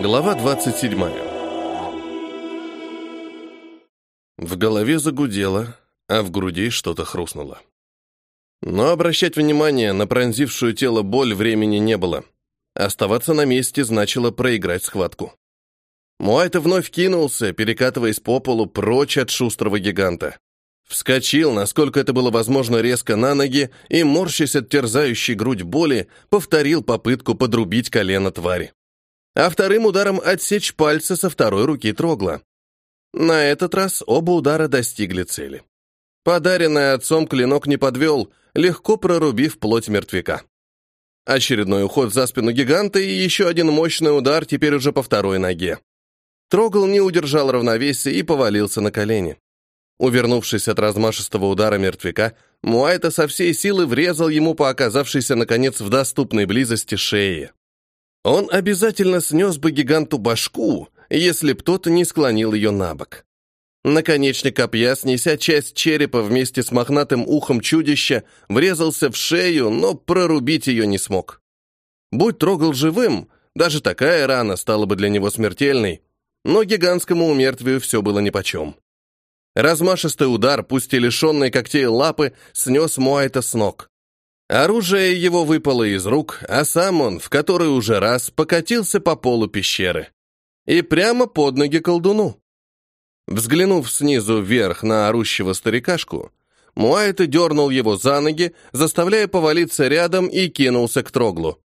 Глава 27. В голове загудело, а в груди что-то хрустнуло. Но обращать внимание на пронзившую тело боль времени не было. Оставаться на месте значило проиграть схватку. Муайта вновь кинулся, перекатываясь по полу прочь от шустрого гиганта. Вскочил, насколько это было возможно, резко на ноги и, морщась от терзающей грудь боли, повторил попытку подрубить колено твари. А вторым ударом отсечь пальцы со второй руки Трогла. На этот раз оба удара достигли цели. Подаренный отцом клинок не подвел, легко прорубив плоть мертвяка. Очередной уход за спину гиганта и еще один мощный удар теперь уже по второй ноге. Трогл не удержал равновесия и повалился на колени. Увернувшись от размашистого удара мертвяка, Муайта со всей силы врезал ему по оказавшейся, наконец, в доступной близости шее. Он обязательно снес бы гиганту башку, если б тот не склонил ее на бок. Наконечник копья, снеся часть черепа вместе с мохнатым ухом чудища, врезался в шею, но прорубить ее не смог. Будь трогал живым, даже такая рана стала бы для него смертельной, но гигантскому умертвию все было нипочем. Размашистый удар, пусть и лишенный когтей лапы, снес Муайта с ног. Оружие его выпало из рук, а сам он в который уже раз покатился по полу пещеры. И прямо под ноги колдуну. Взглянув снизу вверх на орущего старикашку, Муайта дернул его за ноги, заставляя повалиться рядом и кинулся к троглу.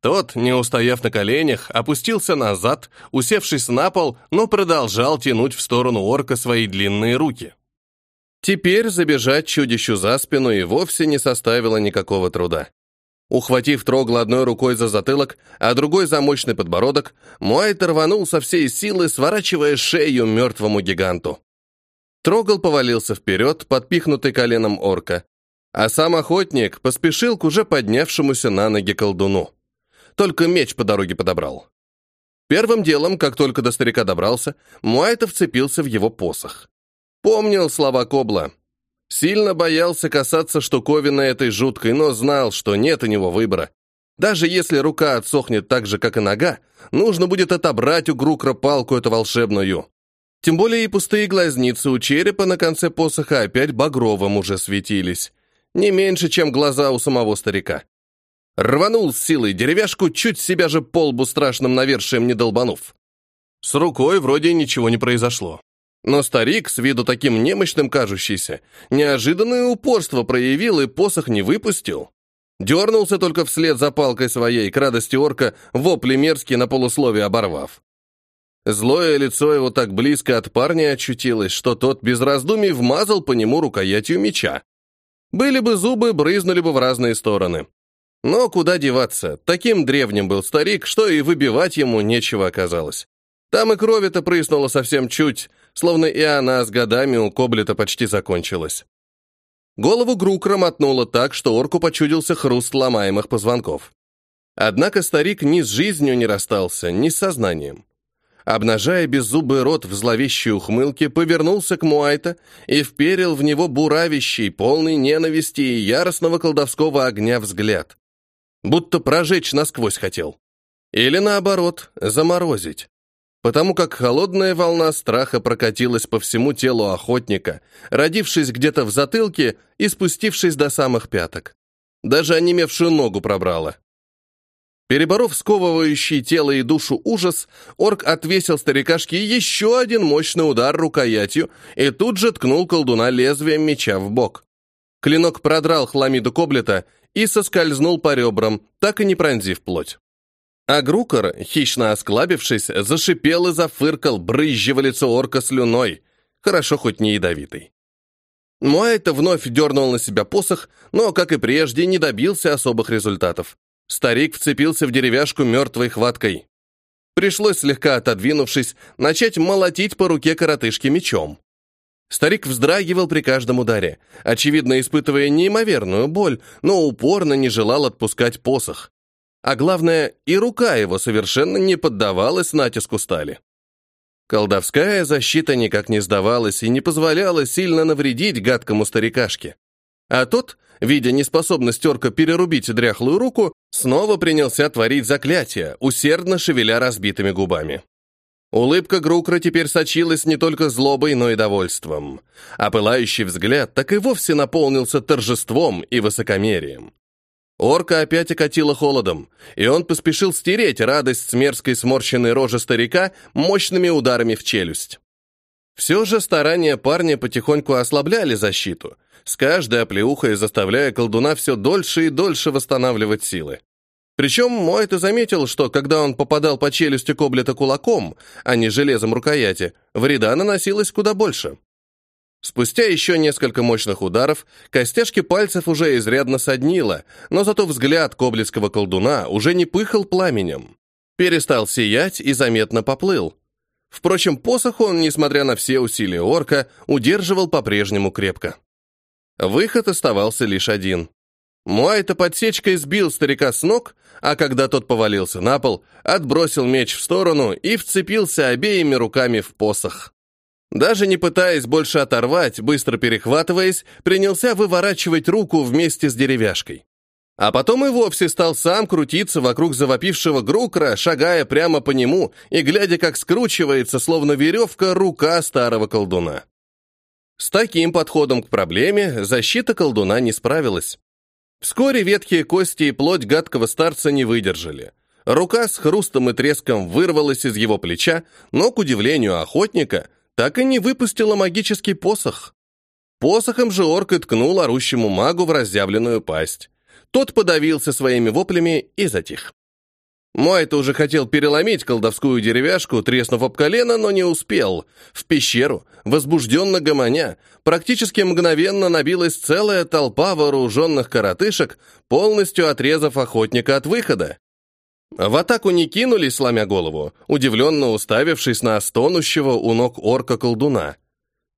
Тот, не устояв на коленях, опустился назад, усевшись на пол, но продолжал тянуть в сторону орка свои длинные руки. Теперь забежать чудищу за спину и вовсе не составило никакого труда. Ухватив Трогла одной рукой за затылок, а другой за мощный подбородок, Муайт рванул со всей силы, сворачивая шею мертвому гиганту. Трогл повалился вперед, подпихнутый коленом орка, а сам охотник поспешил к уже поднявшемуся на ноги колдуну только меч по дороге подобрал. Первым делом, как только до старика добрался, Муайта вцепился в его посох. Помнил слова Кобла. Сильно боялся касаться штуковины этой жуткой, но знал, что нет у него выбора. Даже если рука отсохнет так же, как и нога, нужно будет отобрать у Грукра палку эту волшебную. Тем более и пустые глазницы у черепа на конце посоха опять багровым уже светились. Не меньше, чем глаза у самого старика. Рванул с силой деревяшку, чуть себя же полбу страшным навершием не долбанув. С рукой вроде ничего не произошло. Но старик, с виду таким немощным кажущийся, неожиданное упорство проявил и посох не выпустил. Дернулся только вслед за палкой своей, к радости орка, вопли мерзкие на полусловие оборвав. Злое лицо его так близко от парня очутилось, что тот без раздумий вмазал по нему рукоятью меча. Были бы зубы, брызнули бы в разные стороны. Но куда деваться, таким древним был старик, что и выбивать ему нечего оказалось. Там и крови-то прыснуло совсем чуть, словно и она с годами у Коблета почти закончилась. Голову Грукра мотнуло так, что орку почудился хруст ломаемых позвонков. Однако старик ни с жизнью не расстался, ни с сознанием. Обнажая беззубый рот в зловещей ухмылке, повернулся к Муайта и вперил в него буравящий, полный ненависти и яростного колдовского огня взгляд будто прожечь насквозь хотел. Или наоборот, заморозить. Потому как холодная волна страха прокатилась по всему телу охотника, родившись где-то в затылке и спустившись до самых пяток. Даже онемевшую ногу пробрала. Переборов сковывающий тело и душу ужас, орк отвесил старикашке еще один мощный удар рукоятью и тут же ткнул колдуна лезвием меча в бок. Клинок продрал хламиду коблета и соскользнул по ребрам, так и не пронзив плоть. А Грукор, хищно осклабившись, зашипел и зафыркал, брызжа лицо орка слюной, хорошо хоть не ядовитый. Муайта вновь дернул на себя посох, но, как и прежде, не добился особых результатов. Старик вцепился в деревяшку мертвой хваткой. Пришлось, слегка отодвинувшись, начать молотить по руке коротышки мечом. Старик вздрагивал при каждом ударе, очевидно испытывая неимоверную боль, но упорно не желал отпускать посох. А главное, и рука его совершенно не поддавалась натиску стали. Колдовская защита никак не сдавалась и не позволяла сильно навредить гадкому старикашке. А тот, видя неспособность орка перерубить дряхлую руку, снова принялся творить заклятие, усердно шевеля разбитыми губами. Улыбка Грукра теперь сочилась не только злобой, но и довольством, а пылающий взгляд так и вовсе наполнился торжеством и высокомерием. Орка опять окатила холодом, и он поспешил стереть радость с мерзкой сморщенной рожи старика мощными ударами в челюсть. Все же старания парня потихоньку ослабляли защиту, с каждой оплеухой заставляя колдуна все дольше и дольше восстанавливать силы. Причем Мойта заметил, что когда он попадал по челюсти Коблета кулаком, а не железом рукояти, вреда наносилось куда больше. Спустя еще несколько мощных ударов костяшки пальцев уже изрядно соднило, но зато взгляд коблицкого колдуна уже не пыхал пламенем. Перестал сиять и заметно поплыл. Впрочем, посох он, несмотря на все усилия орка, удерживал по-прежнему крепко. Выход оставался лишь один. Муайта подсечкой сбил старика с ног, а когда тот повалился на пол, отбросил меч в сторону и вцепился обеими руками в посох. Даже не пытаясь больше оторвать, быстро перехватываясь, принялся выворачивать руку вместе с деревяшкой. А потом и вовсе стал сам крутиться вокруг завопившего Грукра, шагая прямо по нему и глядя, как скручивается, словно веревка, рука старого колдуна. С таким подходом к проблеме защита колдуна не справилась. Вскоре ветхие кости и плоть гадкого старца не выдержали. Рука с хрустом и треском вырвалась из его плеча, но, к удивлению охотника, так и не выпустила магический посох. Посохом же орк и ткнул орущему магу в разъявленную пасть. Тот подавился своими воплями и затих. Мой-то уже хотел переломить колдовскую деревяшку, треснув об колено, но не успел. В пещеру, возбужденно гомоня, практически мгновенно набилась целая толпа вооруженных коротышек, полностью отрезав охотника от выхода. В атаку не кинулись, сломя голову, удивленно уставившись на стонущего у ног орка-колдуна.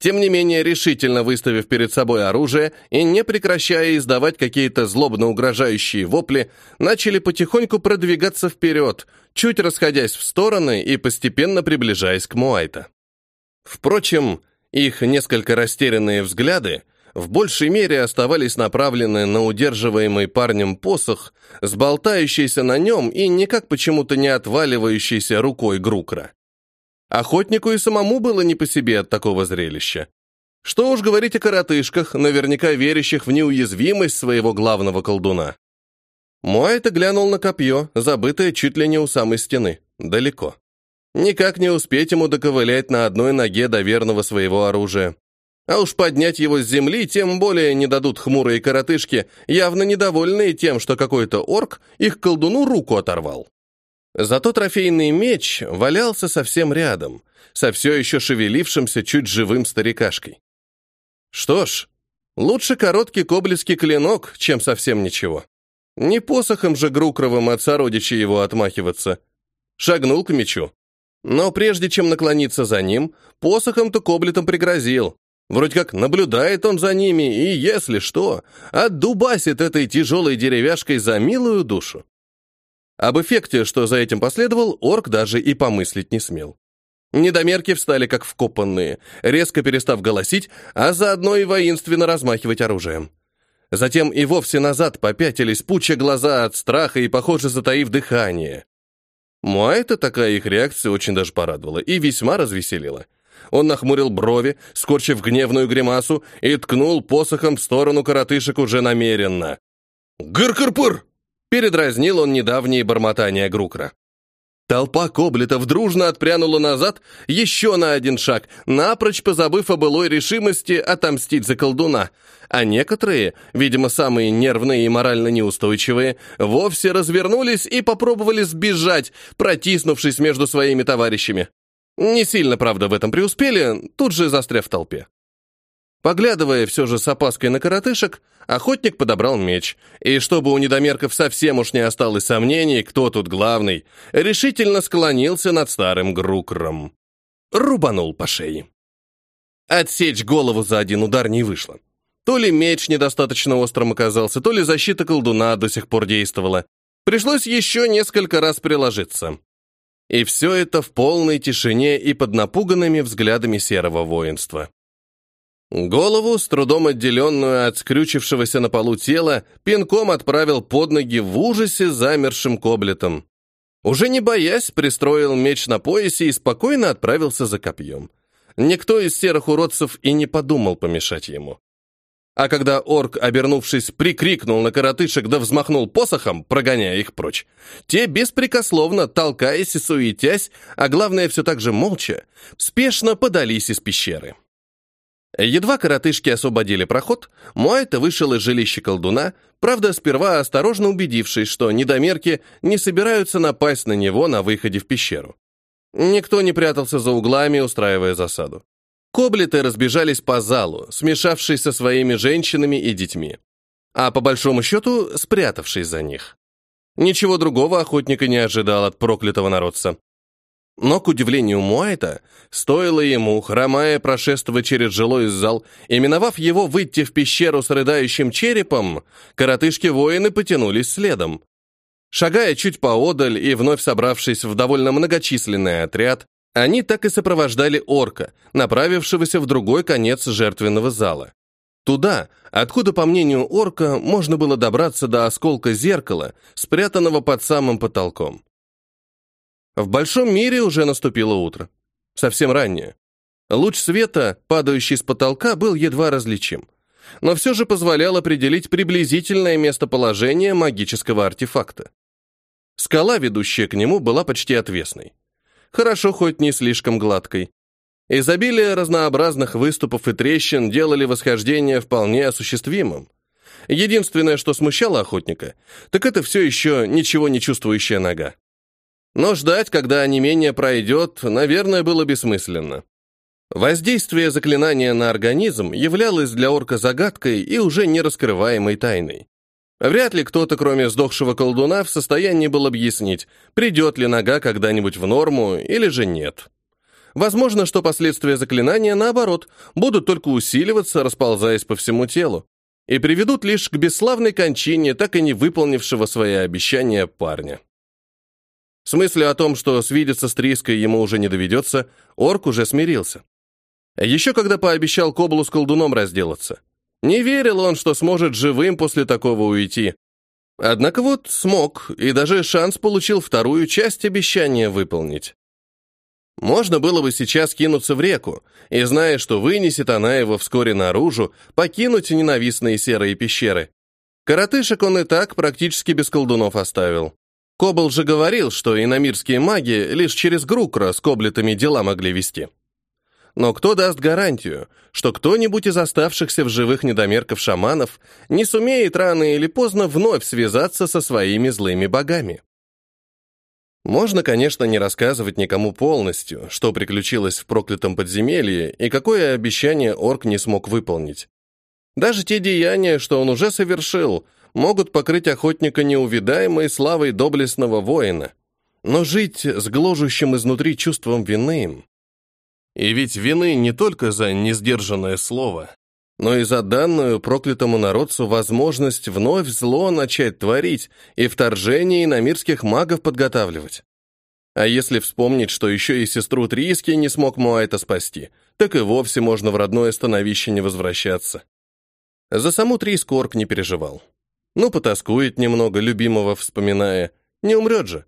Тем не менее, решительно выставив перед собой оружие и не прекращая издавать какие-то злобно угрожающие вопли, начали потихоньку продвигаться вперед, чуть расходясь в стороны и постепенно приближаясь к Муайта. Впрочем, их несколько растерянные взгляды в большей мере оставались направлены на удерживаемый парнем посох, сболтающийся на нем и никак почему-то не отваливающийся рукой Грукра. Охотнику и самому было не по себе от такого зрелища. Что уж говорить о коротышках, наверняка верящих в неуязвимость своего главного колдуна. Муайта глянул на копье, забытое чуть ли не у самой стены, далеко. Никак не успеть ему доковылять на одной ноге до верного своего оружия. А уж поднять его с земли тем более не дадут хмурые коротышки, явно недовольные тем, что какой-то орк их колдуну руку оторвал. Зато трофейный меч валялся совсем рядом, со все еще шевелившимся чуть живым старикашкой. Что ж, лучше короткий коблеский клинок, чем совсем ничего. Не посохом же Грукровым от сородичей его отмахиваться. Шагнул к мечу. Но прежде чем наклониться за ним, посохом-то коблетом пригрозил. Вроде как наблюдает он за ними и, если что, отдубасит этой тяжелой деревяшкой за милую душу. Об эффекте, что за этим последовал, орк даже и помыслить не смел. Недомерки встали как вкопанные, резко перестав голосить, а заодно и воинственно размахивать оружием. Затем и вовсе назад попятились, пуча глаза от страха и, похоже, затаив дыхание. Муайта такая их реакция очень даже порадовала и весьма развеселила. Он нахмурил брови, скорчив гневную гримасу, и ткнул посохом в сторону коротышек уже намеренно. «Гыр-кыр-пыр!» — передразнил он недавние бормотания Грукра. Толпа коблетов дружно отпрянула назад еще на один шаг, напрочь позабыв о былой решимости отомстить за колдуна, а некоторые, видимо, самые нервные и морально неустойчивые, вовсе развернулись и попробовали сбежать, протиснувшись между своими товарищами. Не сильно, правда, в этом преуспели, тут же застряв в толпе. Поглядывая все же с опаской на коротышек, охотник подобрал меч, и чтобы у недомерков совсем уж не осталось сомнений, кто тут главный, решительно склонился над старым грукром. Рубанул по шее. Отсечь голову за один удар не вышло. То ли меч недостаточно острым оказался, то ли защита колдуна до сих пор действовала. Пришлось еще несколько раз приложиться. И все это в полной тишине и под напуганными взглядами серого воинства. Голову, с трудом отделенную от скрючившегося на полу тела, пинком отправил под ноги в ужасе замершим коблетом. Уже не боясь, пристроил меч на поясе и спокойно отправился за копьем. Никто из серых уродцев и не подумал помешать ему. А когда орк, обернувшись, прикрикнул на коротышек да взмахнул посохом, прогоняя их прочь, те беспрекословно, толкаясь и суетясь, а главное, все так же молча, спешно подались из пещеры. Едва коротышки освободили проход, Муайта вышел из жилища колдуна, правда, сперва осторожно убедившись, что недомерки не собираются напасть на него на выходе в пещеру. Никто не прятался за углами, устраивая засаду. Коблеты разбежались по залу, смешавшись со своими женщинами и детьми, а по большому счету спрятавшись за них. Ничего другого охотника не ожидал от проклятого народца. Но, к удивлению Муайта, стоило ему, хромая, прошествовать через жилой зал и, миновав его, выйти в пещеру с рыдающим черепом, коротышки-воины потянулись следом. Шагая чуть поодаль и вновь собравшись в довольно многочисленный отряд, они так и сопровождали орка, направившегося в другой конец жертвенного зала. Туда, откуда, по мнению орка, можно было добраться до осколка зеркала, спрятанного под самым потолком. В большом мире уже наступило утро. Совсем раннее. Луч света, падающий с потолка, был едва различим, но все же позволял определить приблизительное местоположение магического артефакта. Скала, ведущая к нему, была почти отвесной хорошо хоть не слишком гладкой. Изобилие разнообразных выступов и трещин делали восхождение вполне осуществимым. Единственное, что смущало охотника, так это все еще ничего не чувствующая нога. Но ждать, когда онемение пройдет, наверное, было бессмысленно. Воздействие заклинания на организм являлось для орка загадкой и уже не раскрываемой тайной. Вряд ли кто-то, кроме сдохшего колдуна, в состоянии был объяснить, придет ли нога когда-нибудь в норму или же нет. Возможно, что последствия заклинания, наоборот, будут только усиливаться, расползаясь по всему телу, и приведут лишь к бесславной кончине так и не выполнившего свои обещания парня. С мыслью о том, что свидеться с Триской ему уже не доведется, орк уже смирился. Еще когда пообещал Коблу с колдуном разделаться – не верил он, что сможет живым после такого уйти. Однако вот смог, и даже шанс получил вторую часть обещания выполнить. Можно было бы сейчас кинуться в реку, и, зная, что вынесет она его вскоре наружу, покинуть ненавистные серые пещеры. Коротышек он и так практически без колдунов оставил. Кобл же говорил, что иномирские маги лишь через Грукра с коблетами дела могли вести. Но кто даст гарантию, что кто-нибудь из оставшихся в живых недомерков-шаманов не сумеет рано или поздно вновь связаться со своими злыми богами? Можно, конечно, не рассказывать никому полностью, что приключилось в проклятом подземелье и какое обещание орк не смог выполнить. Даже те деяния, что он уже совершил, могут покрыть охотника неувидаемой славой доблестного воина. Но жить с гложущим изнутри чувством вины и ведь вины не только за несдержанное слово, но и за данную проклятому народцу возможность вновь зло начать творить и вторжение иномирских магов подготавливать. А если вспомнить, что еще и сестру Триски не смог Муайта спасти, так и вовсе можно в родное становище не возвращаться. За саму Триску Орк не переживал. Ну, потаскует немного, любимого вспоминая. Не умрет же.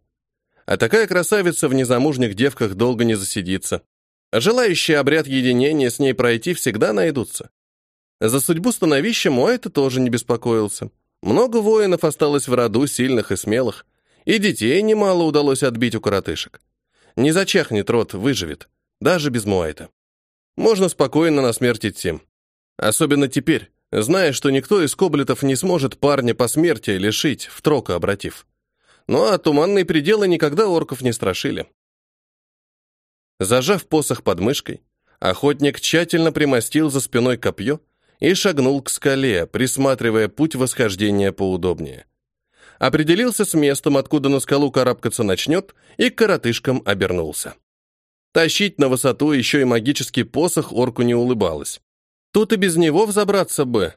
А такая красавица в незамужних девках долго не засидится. Желающие обряд единения с ней пройти всегда найдутся. За судьбу становища Муайта тоже не беспокоился. Много воинов осталось в роду, сильных и смелых. И детей немало удалось отбить у коротышек. Не зачахнет род, выживет. Даже без Муайта. Можно спокойно на смерть идти. Особенно теперь, зная, что никто из коблетов не сможет парня по смерти лишить, в трока обратив. Ну а туманные пределы никогда орков не страшили. Зажав посох под мышкой, охотник тщательно примостил за спиной копье и шагнул к скале, присматривая путь восхождения поудобнее. Определился с местом, откуда на скалу карабкаться начнет, и к коротышкам обернулся. Тащить на высоту еще и магический посох орку не улыбалось. Тут и без него взобраться бы.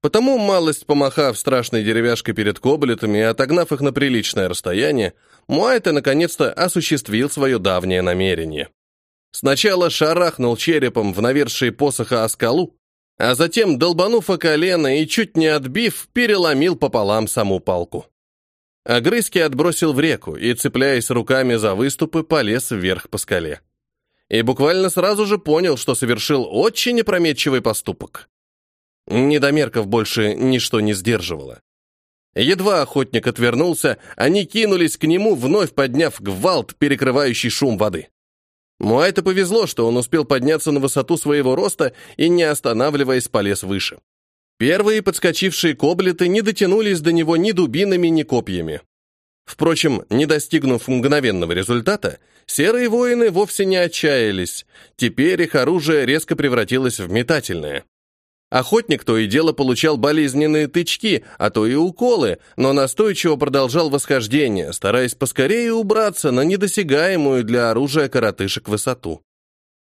Потому, малость помахав страшной деревяшкой перед коблетами и отогнав их на приличное расстояние, Муайта наконец-то осуществил свое давнее намерение. Сначала шарахнул черепом в навершие посоха о скалу, а затем, долбанув о колено и чуть не отбив, переломил пополам саму палку. Огрызки отбросил в реку и, цепляясь руками за выступы, полез вверх по скале. И буквально сразу же понял, что совершил очень опрометчивый поступок. Недомерков больше ничто не сдерживало. Едва охотник отвернулся, они кинулись к нему, вновь подняв гвалт, перекрывающий шум воды. Муайта повезло, что он успел подняться на высоту своего роста и, не останавливаясь, полез выше. Первые подскочившие коблеты не дотянулись до него ни дубинами, ни копьями. Впрочем, не достигнув мгновенного результата, серые воины вовсе не отчаялись. Теперь их оружие резко превратилось в метательное. Охотник то и дело получал болезненные тычки, а то и уколы, но настойчиво продолжал восхождение, стараясь поскорее убраться на недосягаемую для оружия коротышек высоту.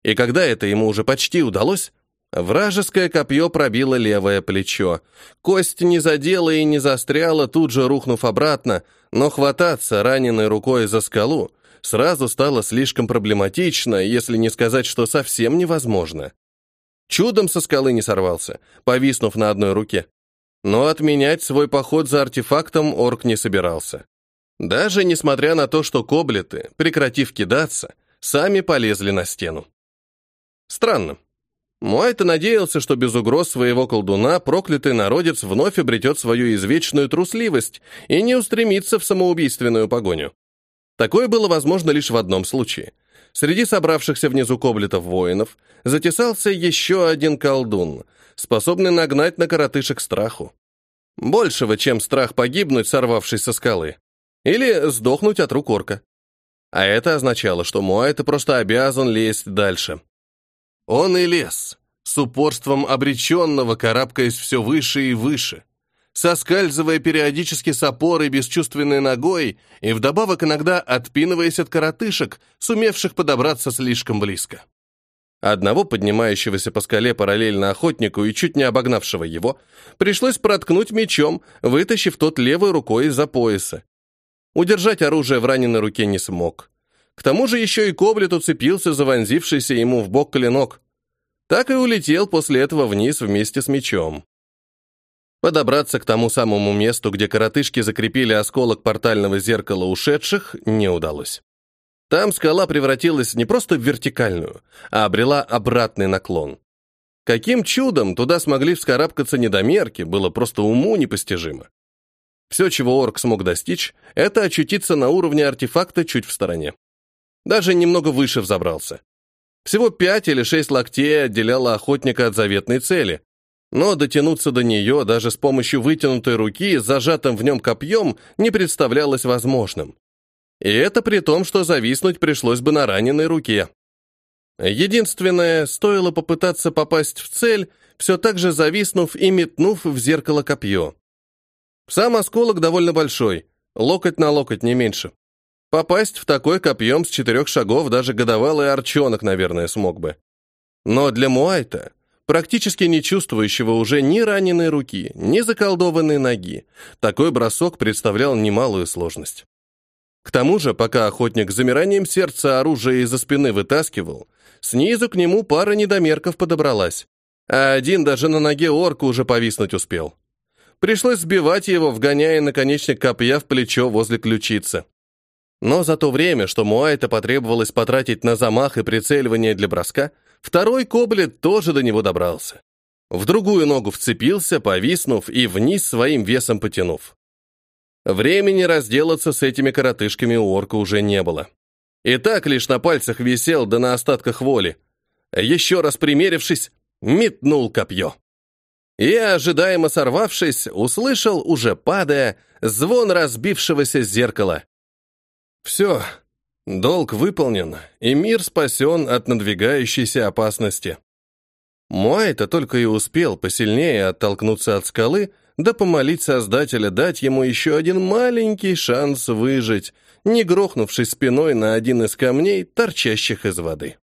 И когда это ему уже почти удалось, вражеское копье пробило левое плечо. Кость не задела и не застряла, тут же рухнув обратно, но хвататься раненой рукой за скалу сразу стало слишком проблематично, если не сказать, что совсем невозможно. Чудом со скалы не сорвался, повиснув на одной руке. Но отменять свой поход за артефактом орк не собирался. Даже несмотря на то, что коблеты, прекратив кидаться, сами полезли на стену. Странно. Муайта надеялся, что без угроз своего колдуна проклятый народец вновь обретет свою извечную трусливость и не устремится в самоубийственную погоню. Такое было возможно лишь в одном случае — Среди собравшихся внизу коблетов воинов затесался еще один колдун, способный нагнать на коротышек страху. Большего, чем страх погибнуть, сорвавшись со скалы. Или сдохнуть от рук орка. А это означало, что Муайта просто обязан лезть дальше. Он и лез, с упорством обреченного, карабкаясь все выше и выше соскальзывая периодически с опорой бесчувственной ногой и вдобавок иногда отпинываясь от коротышек, сумевших подобраться слишком близко. Одного поднимающегося по скале параллельно охотнику и чуть не обогнавшего его, пришлось проткнуть мечом, вытащив тот левой рукой из-за пояса. Удержать оружие в раненой руке не смог. К тому же еще и Коблет уцепился за вонзившийся ему в бок клинок. Так и улетел после этого вниз вместе с мечом. Подобраться к тому самому месту, где коротышки закрепили осколок портального зеркала ушедших, не удалось. Там скала превратилась не просто в вертикальную, а обрела обратный наклон. Каким чудом туда смогли вскарабкаться недомерки, было просто уму непостижимо. Все, чего орк смог достичь, это очутиться на уровне артефакта чуть в стороне. Даже немного выше взобрался. Всего пять или шесть локтей отделяло охотника от заветной цели, но дотянуться до нее даже с помощью вытянутой руки с зажатым в нем копьем не представлялось возможным. И это при том, что зависнуть пришлось бы на раненой руке. Единственное, стоило попытаться попасть в цель, все так же зависнув и метнув в зеркало копье. Сам осколок довольно большой, локоть на локоть не меньше. Попасть в такой копьем с четырех шагов даже годовалый арчонок, наверное, смог бы. Но для Муайта практически не чувствующего уже ни раненой руки, ни заколдованной ноги, такой бросок представлял немалую сложность. К тому же, пока охотник с замиранием сердца оружие из-за спины вытаскивал, снизу к нему пара недомерков подобралась, а один даже на ноге орка уже повиснуть успел. Пришлось сбивать его, вгоняя наконечник копья в плечо возле ключицы. Но за то время, что Муайта потребовалось потратить на замах и прицеливание для броска, Второй коблет тоже до него добрался. В другую ногу вцепился, повиснув и вниз своим весом потянув. Времени разделаться с этими коротышками у орка уже не было. И так лишь на пальцах висел, да на остатках воли. Еще раз примерившись, метнул копье. И, ожидаемо сорвавшись, услышал, уже падая, звон разбившегося зеркала. «Все, Долг выполнен, и мир спасен от надвигающейся опасности. Муайта только и успел посильнее оттолкнуться от скалы, да помолить Создателя дать ему еще один маленький шанс выжить, не грохнувшись спиной на один из камней, торчащих из воды.